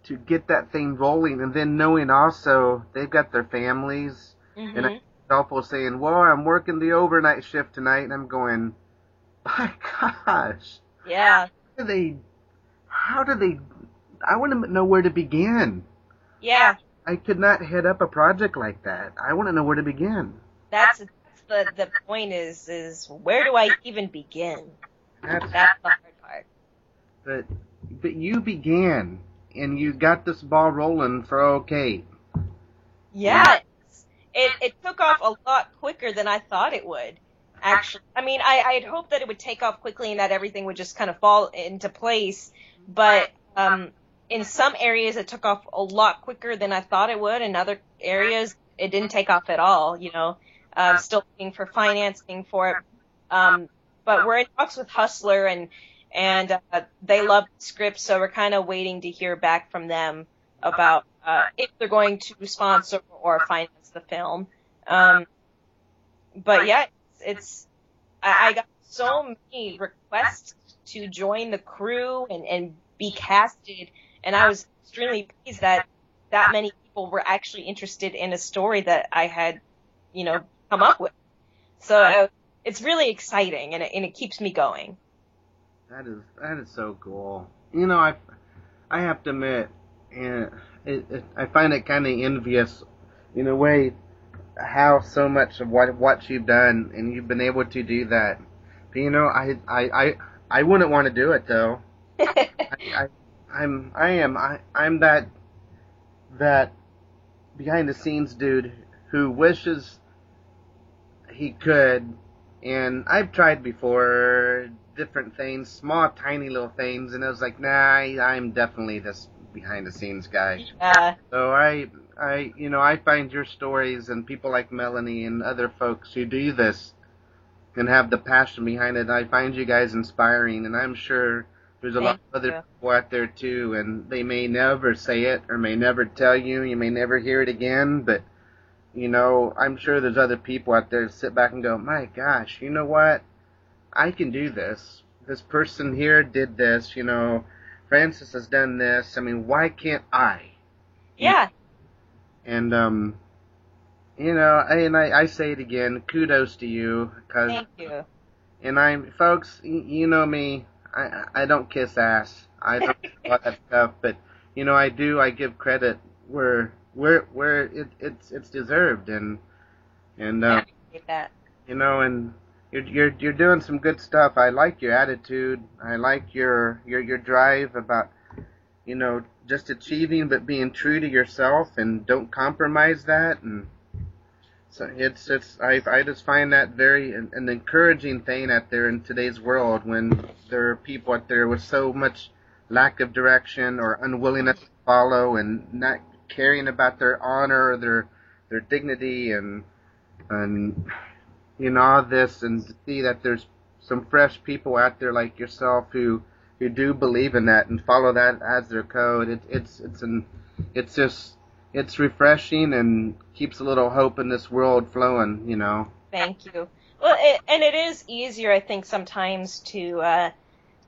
to get that thing rolling, and then knowing also they've got their families. And Mhm. I, Adolfo saying, "Well, I'm working the overnight shift tonight," and I'm going, "My gosh." Yeah. How do they? How do they? I want to know where to begin. Yeah. I could not head up a project like that. I want to know where to begin. That's, that's the the point is is where do I even begin? That's, That's the hard part. but but you began and you got this ball rolling for okay. Yeah. it's- It it took off a lot quicker than I thought it would. Actually, I mean, I I had hoped that it would take off quickly and that everything would just kind of fall into place, but um, in some areas it took off a lot quicker than I thought it would. In other areas, it didn't take off at all. You know, um, still looking for financing for it. Um, but we're in talks with Hustler and and uh, they love the script, so we're kind of waiting to hear back from them about uh, if they're going to sponsor or finance the film. Um, but yeah, it's, I got so many requests to join the crew and, and be casted, and I was extremely pleased that that many people were actually interested in a story that I had, you know, come up with. So uh, it's really exciting, and it, and it keeps me going. That is that is so cool. You know, I I have to admit, and it, it, I find it kind of envious, in a way, how so much of what what you've done and you've been able to do that. But you know, I I I, I wouldn't want to do it though. I, I I'm I am I I'm that that behind the scenes dude who wishes he could and I've tried before different things, small tiny little things and I was like, nah, I, I'm definitely this behind the scenes guy. uh, So I I you know, I find your stories and people like Melanie and other folks who do this and have the passion behind it. I find you guys inspiring and I'm sure there's a lot of other you. people out there too and they may never say it or may never tell you, you may never hear it again, but you know, I'm sure there's other people out there sit back and go, My gosh, you know what? I can do this. This person here did this, you know, Frances has done this. I mean, why can't I? yeah, And um, you know, and I, I say it again, kudos to you, cause thank you. and I'm folks, you know me, I I don't kiss ass, I don't do all that stuff, but you know I do, I give credit where where where it it's it's deserved, and and uh, appreciate that. you know, and you're you're you're doing some good stuff. I like your attitude. I like your your your drive about you know just achieving but being true to yourself and don't compromise that. And so it's it's I I just find that very an, an encouraging thing out there in today's world when there are people out there with so much lack of direction or unwillingness to follow and not caring about their honor or their their dignity and and you know all this and to see that there's some fresh people out there like yourself who who do believe in that and follow that as their code. It, it's it's an it's just it's refreshing and keeps a little hope in this world flowing. You know. Thank you. Well, it, and it is easier, I think, sometimes to uh,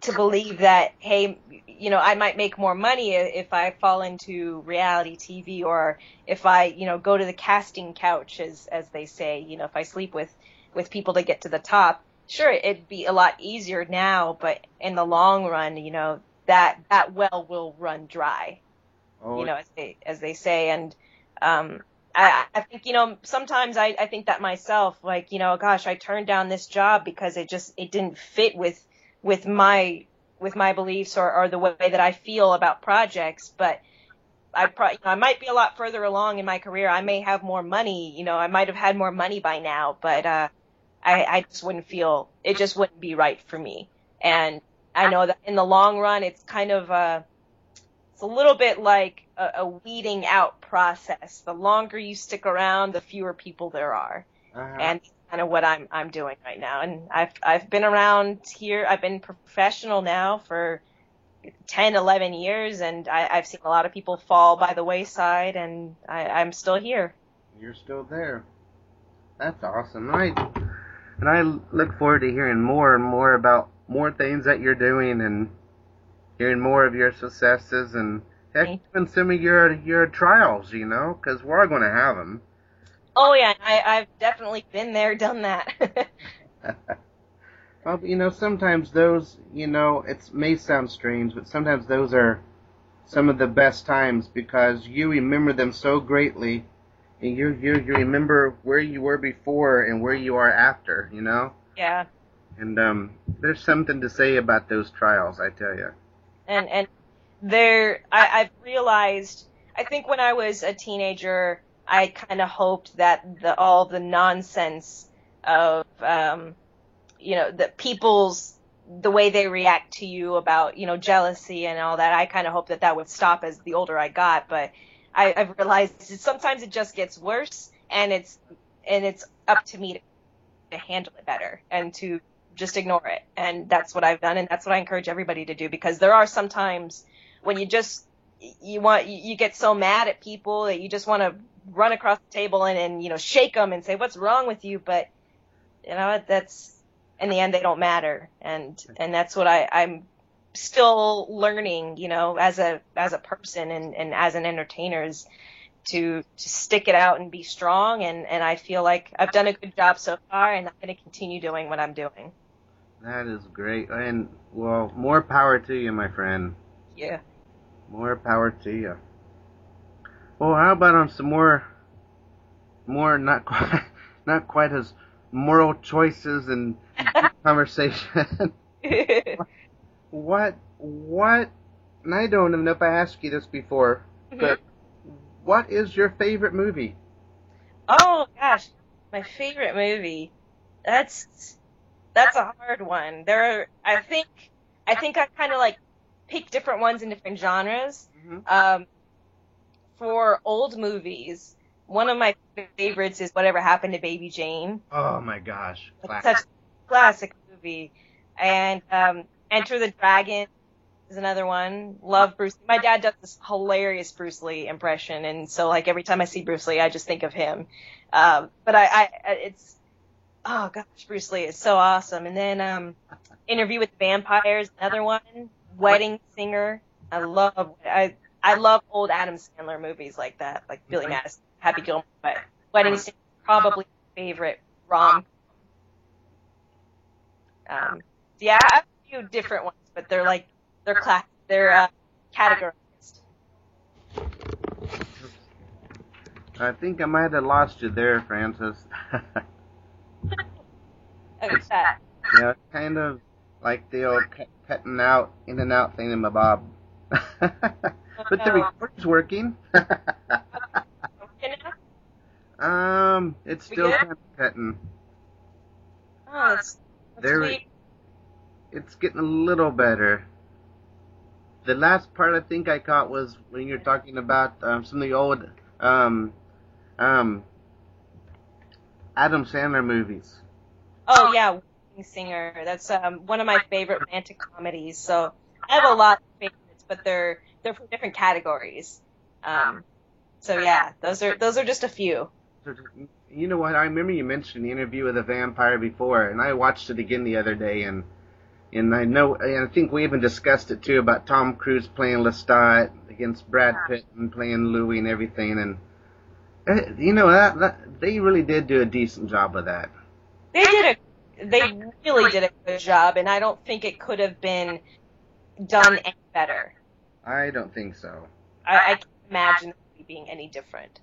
to believe that, hey, you know, I might make more money if I fall into reality TV, or if I, you know, go to the casting couch, as as they say, you know, if I sleep with with people to get to the top. Sure it'd be a lot easier now, but in the long run, you know, that that well will run dry. Oh, You know, as they as they say, and um, I I think you know sometimes I I think that myself, like you know, gosh, I turned down this job because it just it didn't fit with with my with my beliefs or, or the way that I feel about projects, but I pro- you know, I might be a lot further along in my career. I may have more money, you know, I might have had more money by now, but uh I I just wouldn't feel it just wouldn't be right for me. And I know that in the long run it's kind of uh it's a little bit like a, a weeding out process. The longer you stick around, the fewer people there are uh-huh. and that's kind of what I'm I'm doing right now. And I've I've been around here. I've been professional now for 10, 11 years, and I, I've seen a lot of people fall by the wayside, and I, I'm still here. You're still there. That's awesome. I and I look forward to hearing more and more about more things that you're doing and hearing more of your successes and heck, Thank even some of your your trials. You know, because we're all going to have them. Oh yeah, I, I've definitely been there, done that. well, you know, sometimes those, you know, it may sound strange, but sometimes those are some of the best times because you remember them so greatly, and you you you remember where you were before and where you are after. You know. yeah, And um, there's something to say about those trials, I tell you. and and there, I, I've realized. I think when I was a teenager, I kind of hoped that the all the nonsense of um, you know the people's the way they react to you about you know jealousy and all that. I kind of hope that that would stop as the older I got, but I, I've realized that sometimes it just gets worse, and it's and it's up to me to, to handle it better and to just ignore it. And that's what I've done, and that's what I encourage everybody to do because there are some times when you just you want you get so mad at people that you just want to run across the table and, and you know shake them and say what's wrong with you? But you know that's in the end they don't matter. And and that's what I I'm still learning you know as a as a person and and as an entertainer is to to stick it out and be strong and and I feel like I've done a good job so far and I'm going to continue doing what I'm doing That is great. And, well, more power to you, my friend. yeah More power to you. Well, how about on some more, more not quite, not quite as moral choices and conversation? what, what, and I don't even know if I asked you this before, but what is your favorite movie? Oh gosh, my favorite movie. That's that's a hard one. There are I think I think I kind of like pick different ones in different genres. Mhm. Um for old movies, one of my favorites is Whatever Happened to Baby Jane. Oh my gosh. Classic. such a classic movie. And um Enter the Dragon is another one. Love Bruce. Lee. My dad does this hilarious Bruce Lee impression, and so like every time I see Bruce Lee, I just think of him. Um, but I, I, it's oh gosh, Bruce Lee is so awesome. And then um, Interview with the Vampires, another one. Wedding Singer. I love I I love old Adam Sandler movies like that, like Billy Madison, Happy Gilmore. But Wedding Singer is probably my favorite rom. Um, yeah, different ones, but they're like they're class they're uh, categorized. I think I might have lost you there, Frances. That. yeah, it's kind of like the old cut, cutting out, in and out thingamabob. but the record's working. Um, it's still kind of cutting. Oh, that's, that's There- sweet. It's getting a little better. The last part I think I caught was when you're talking about um, some of the old um, um, Adam Sandler movies. Oh yeah, Singer. That's um, one of my favorite romantic comedies. So I have a lot of favorites, but they're they're from different categories. Um, so yeah, those are those are just a few. You know what? I remember you mentioned the interview with a vampire before, and I watched it again the other day, and and I know, and I think we even discussed it too about Tom Cruise playing Lestat against Brad Pitt and playing Louis and everything, and uh, you know that, that they really did do a decent job of that. They did a they really did a good job, and I don't think it could have been done any better. I don't think so. I, I can't imagine it being any different.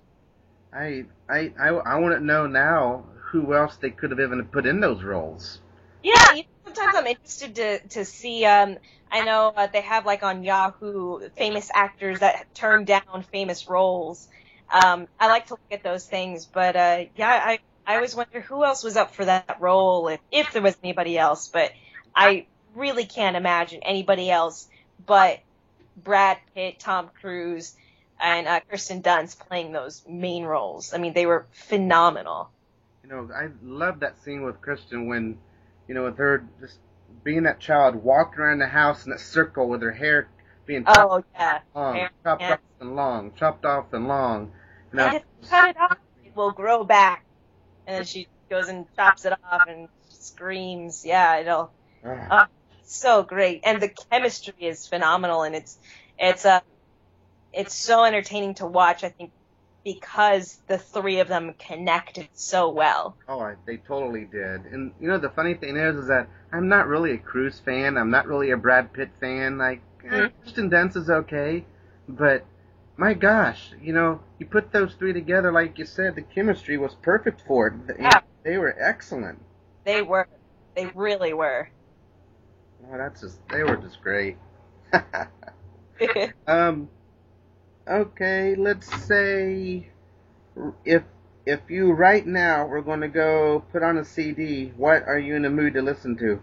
I I I, I want to know now who else they could have even put in those roles. Yeah, you sometimes I'm interested to to see. Um, I know uh, they have like on Yahoo famous actors that turn down famous roles. Um, I like to look at those things, but uh, yeah, I I always wonder who else was up for that role if if there was anybody else, but I really can't imagine anybody else but Brad Pitt, Tom Cruise, and uh, Kirsten Dunst playing those main roles. I mean, they were phenomenal. You know, I love that scene with Kristen when, you know, with her just being that child, walked around the house in that circle with her hair being chopped Oh yeah, long, Hair- chopped yeah. off and long, chopped off and long. You know, and if you cut it off, it will grow back. And then she goes and chops it off and screams. Yeah, it'll uh, so great, and the chemistry is phenomenal, and it's it's uh, it's so entertaining to watch. I think because the three of them connected so well. Oh, I, they totally did. And you know, the funny thing is, is that I'm not really a Cruise fan. I'm not really a Brad Pitt fan. Like, eh. Kirsten Dunst is okay, but my gosh, you know, you put those three together, like you said, the chemistry was perfect for it. Yeah. They were excellent. They were, they really were. Oh, that's just, they were just great. um, okay, let's say if if you right now were going to go put on a CD, what are you in the mood to listen to?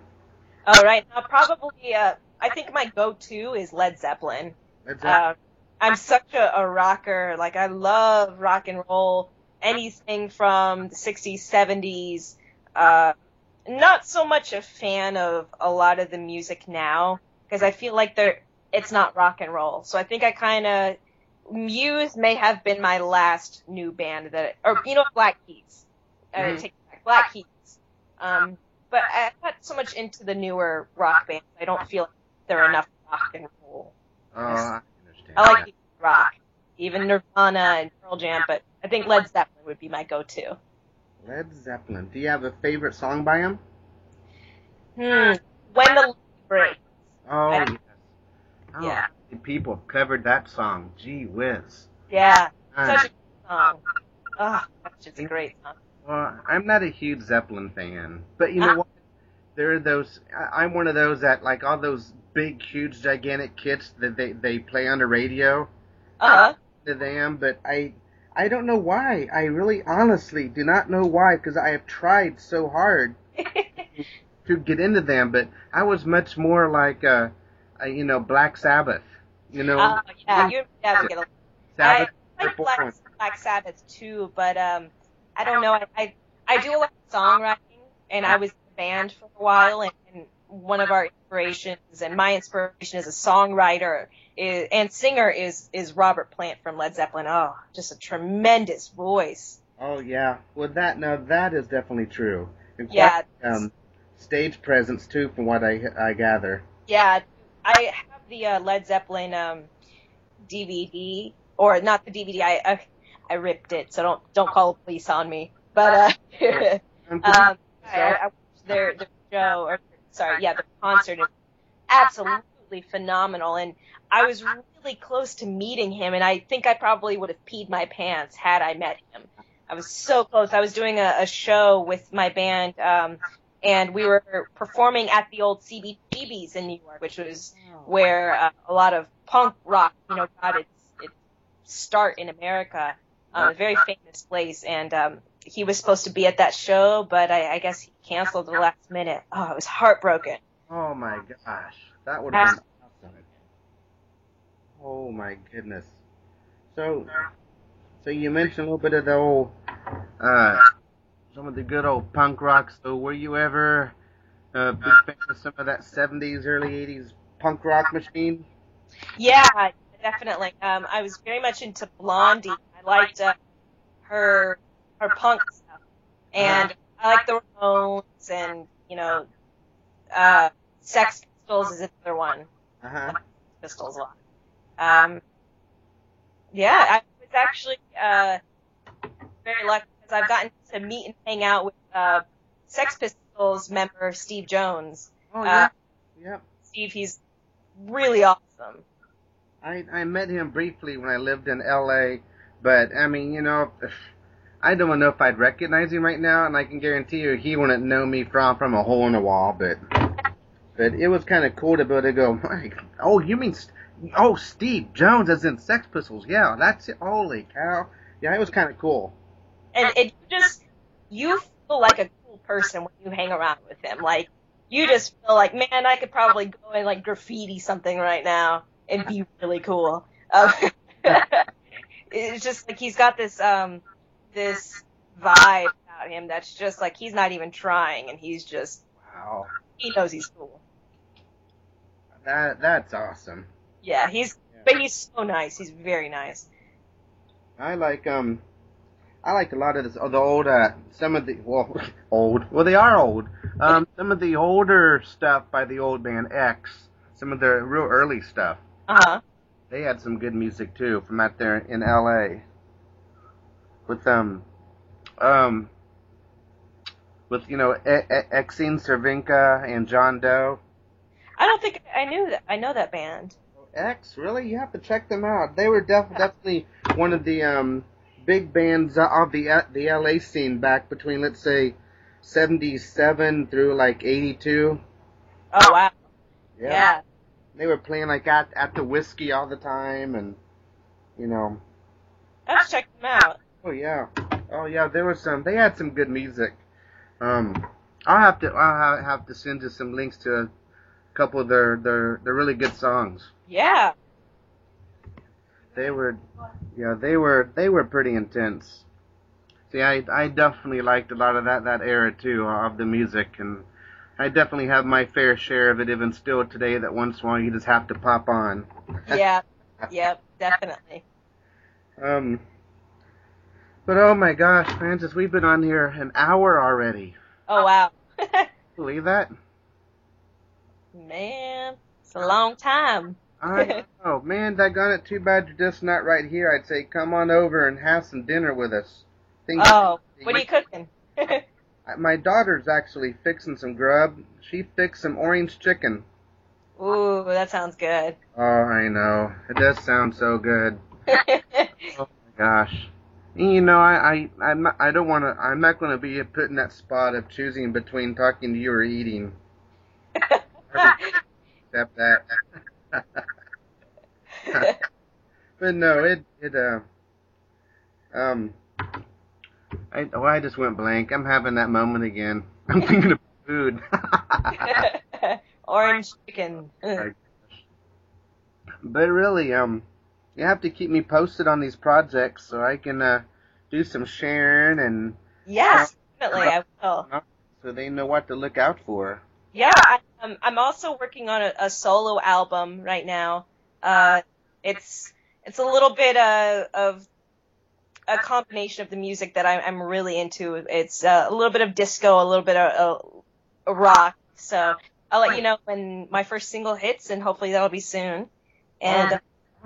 All right, now probably uh, I think my go-to is Led Zeppelin. Let's Uh, I'm such a, a rocker. Like I love rock and roll. Anything from the 60s, 70s. Uh, not so much a fan of a lot of the music now because I feel like they're it's not rock and roll. So I think I kind of Muse may have been my last new band that, or you know, Black Keys. Uh, Mhm. take back, Black Keys. Um, but I'm not so much into the newer rock bands. I don't feel like there are enough rock and roll. oh, I understand. I like rock, even Nirvana and Pearl Jam, but I think Led Zeppelin would be my go-to. Led Zeppelin. Do you have a favorite song by him? Hmm. When the Levee breaks. Oh, yes. Oh, Yeah. People have covered that song. Gee whiz. Yeah, Um, such a song. Oh, that's just a great song. Well, I'm not a huge Zeppelin fan, but you Ah. know what? There are those. I- I'm one of those that like all those big, huge, gigantic kits that they they play on the radio Uh huh. to them. But I I don't know why. I really, honestly, do not know why because I have tried so hard to get into them. But I was much more like uh, uh you know, Black Sabbath. You know, Oh yeah, you yeah, get a Sabbath. I like Black, Black Sabbath too, but um, I don't know. I, I I do a lot of songwriting, and I was in a band for a while, and, and one of our inspirations and my inspiration as a songwriter is, and singer is is Robert Plant from Led Zeppelin. Oh, just a tremendous voice. Oh yeah. Well, that now that is definitely true. Yeah, Um, stage presence too, from what I I gather. yeah. I the uh, Led Zeppelin um, DVD, or not the DVD. I, I I ripped it, so don't don't call the police on me. But uh, Um, I, I watched their, their show, or sorry, yeah, the concert is absolutely phenomenal. And I was really close to meeting him, and I think I probably would have peed my pants had I met him. I was so close. I was doing a, a show with my band, um, and we were performing at the old CBGB's in New York, which was where uh, a lot of punk rock, you know, got its, its start in America. Um, a very famous place, and um, he was supposed to be at that show, but I, I guess he canceled at the last minute. Oh, I was heartbroken. Oh my gosh, that would have been awesome. Oh my goodness. So, so you mentioned a little bit of the old, uh, some of the good old punk rock. So, were you ever a big fan of some of that '70s, early '80s punk rock machine? Yeah, definitely. Um, I was very much into Blondie. I liked uh, her her punk stuff, and I like the Ramones, and you know, uh, Sex Pistols is another one. Uh huh. Pistols a lot. Um, yeah, I was actually uh, very lucky I've gotten to meet and hang out with uh, Sex Pistols member Steve Jones. Oh Uh, yeah. Steve, he's really awesome. I I met him briefly when I lived in L.A., but I mean, you know, I don't know if I'd recognize him right now, and I can guarantee you he wouldn't know me from from a hole in the wall. But but it was kind of cool to be able to go, "My- oh, you mean, St- oh, Steve Jones as in Sex Pistols? Yeah, that's it. Holy cow! Yeah, it was kind of cool. And it just, you feel like a cool person when you hang around with him. Like, you just feel like, man, I could probably go and like graffiti something right now and be really cool. Um, it's just like he's got this, um, this vibe about him that's just like he's not even trying and he's just, Wow, he knows he's cool. that that's awesome. Yeah, he's, but he's so nice. He's very nice. I like um, I like a lot of this. Oh, the old uh, some of the well, old. Well, they are old. Um, some of the older stuff by the old band X. Some of the real early stuff. Uh huh. They had some good music too from out there in L.A. With um, um, with you know e- E- Exene Cervenka and John Doe. I don't think I knew that. I know that band. X, really? You have to check them out. They were def- definitely one of the um, big bands of the the LA scene back between let's say 77 through like 82. Oh wow. Yeah. They were playing like at at the whiskey all the time and you know, Let's check them out. oh yeah. Oh yeah, there was some they had some good music. Um I'll have to I'll have to send you some links to a couple of their their their really good songs. Yeah. They were, yeah, they were they were pretty intense. See, I I definitely liked a lot of that that era too of the music, and I definitely have my fair share of it even still today. That once in a while you just have to pop on. Yeah. Yep. Definitely. Um, but oh my gosh, Frances, we've been on here an hour already. Oh wow. Believe that? Man, it's a long time. I know, man. That got it. Too bad you're just not right here. I'd say come on over and have some dinner with us. Think Oh, what are you cooking? My daughter's actually fixing some grub. She fixed some orange chicken. Ooh, that sounds good. Oh, I know. It does sound so good. Oh my gosh. You know, I I I'm not, I don't want to. I'm not going to be put in that spot of choosing between talking to you or eating. Except that. but no, it it uh um. I oh, I just went blank. I'm having that moment again. I'm thinking of food. Orange chicken. But really, um, you have to keep me posted on these projects so I can uh, do some sharing and yes, definitely I will. so they know what to look out for. Yeah, I, um, I'm also working on a, a solo album right now. Uh, it's it's a little bit uh, of a combination of the music that I'm, I'm really into. It's uh, a little bit of disco, a little bit of uh, rock. So I'll let you know when my first single hits, and hopefully that'll be soon. And uh,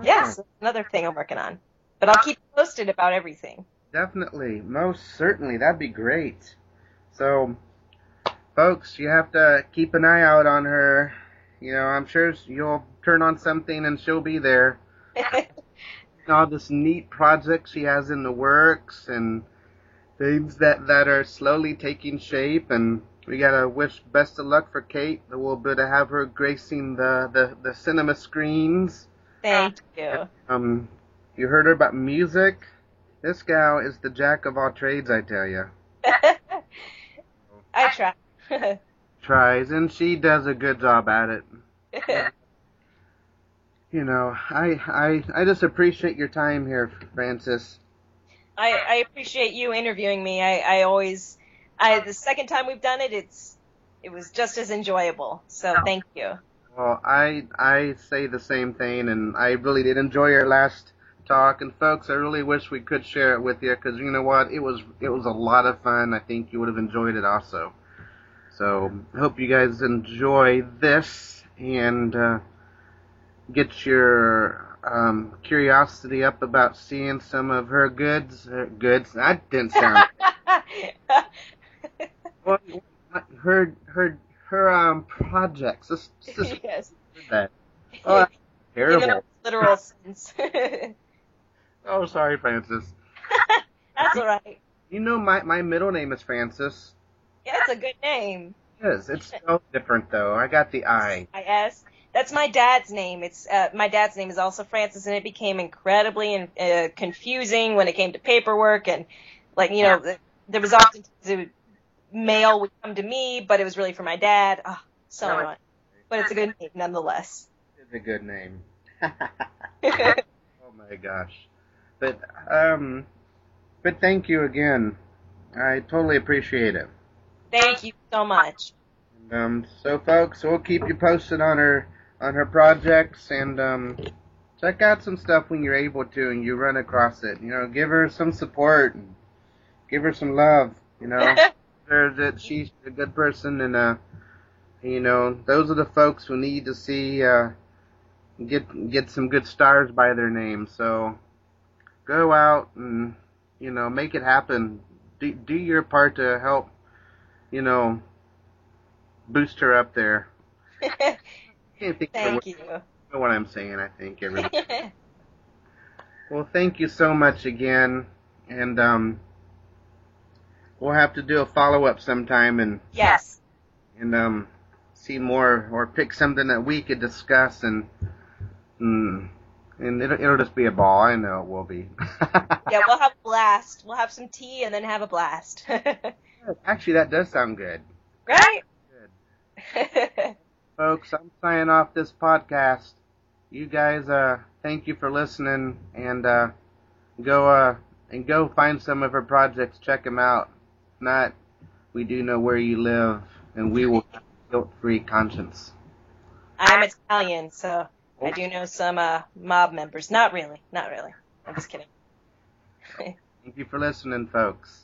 yes, another thing I'm working on. But I'll keep posted about everything. Definitely, most certainly, that'd be great. So, folks, you have to keep an eye out on her. You know, I'm sure you'll turn on something and she'll be there. all this neat project she has in the works and things that that are slowly taking shape and we gotta wish best of luck for Kate. We'll be to have her gracing the, the, the cinema screens. Thank you. Um, you heard her about music. This gal is the jack of all trades, I tell you. I try. Tries, and she does a good job at it. You know, I I I just appreciate your time here, Frances. I, I appreciate you interviewing me. I, I always, I the second time we've done it, it's it was just as enjoyable. So thank you. Well, I I say the same thing, and I really did enjoy your last talk. And folks, I really wish we could share it with you because you know what, it was it was a lot of fun. I think you would have enjoyed it also. So I hope you guys enjoy this and uh, get your um, curiosity up about seeing some of her goods. Uh, goods. That didn't sound. what, her her her um projects. This, this is yes. that. Oh, terrible. in literal sense. Oh, sorry, Frances. That's all right. You know my my middle name is Francis. Yeah, it's a good name. It is. It's so different though. I got the I. I S. That's my dad's name. It's uh, my dad's name is also Francis, and it became incredibly uh, confusing when it came to paperwork and like you know th- there was often the mail would come to me, but it was really for my dad. Oh, so annoying. But it's a good name nonetheless. It's a good name. oh my gosh. But um but thank you again. I totally appreciate it. Thank you so much. Um so folks, we'll keep you posted on her on her projects and um check out some stuff when you're able to and you run across it. You know, give her some support and give her some love, you know. that she's a good person and uh you know, those are the folks who need to see uh get get some good stars by their name. So go out and you know, make it happen. Do do your part to help, you know, boost her up there. Can't think of Thank you. you know what I'm saying, I think. Well, thank you so much again, and um, we'll have to do a follow up sometime and yes. and um, see more or pick something that we could discuss and mm, and it'll, it'll just be a ball. I know it will be. Yeah, we'll have a blast. We'll have some tea and then have a blast. Actually, that does sound good. right? Good. Folks, I'm signing off this podcast. You guys, uh, thank you for listening, and uh, go uh, and go find some of her projects. Check them out. If not, we do know where you live, and we will have a guilt-free conscience. I'm Italian, so I do know some uh, mob members. Not really. Not really. I'm just kidding. Thank you for listening, folks.